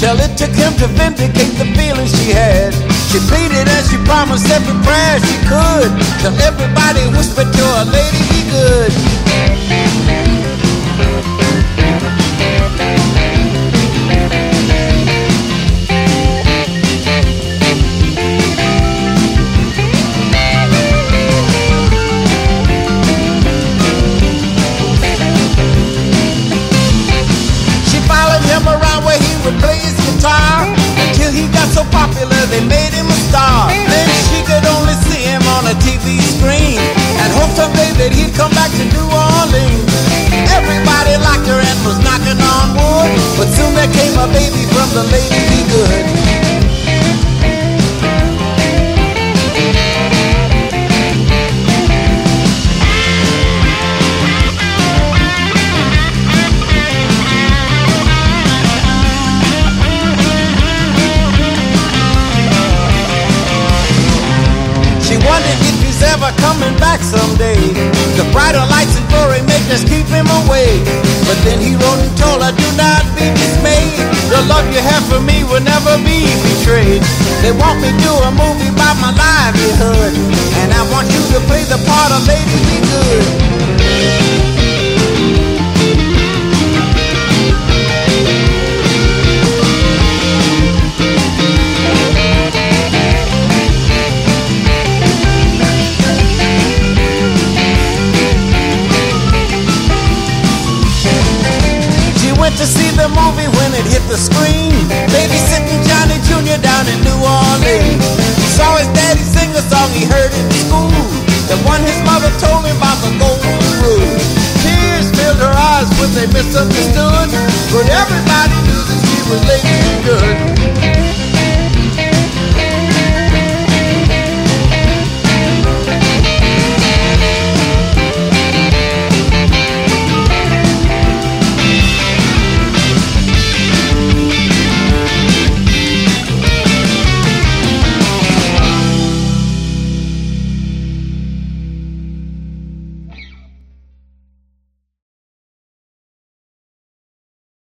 took him to vindicate the feelings she had. She pleaded and she promised every prayer she could. Till everybody whispered to her, lady, be good. That he'd come back to New Orleans. Everybody liked her and was knocking on wood, but soon there came a baby from the Lady B. Goode. She wanted ever coming back someday. The brighter lights and glory may just keep him away. But then he wrote and told her, do not be dismayed. The love you have for me will never be betrayed. They want me to do a movie about my livelihood. And I want you to play the part of Lady the movie when it hit the screen. Babysitting Johnny Jr. down in New Orleans. He saw his daddy sing a song he heard in school. The one his mother told him about the golden rule. Tears filled her eyes when they misunderstood. But everybody knew that she was Lady Good.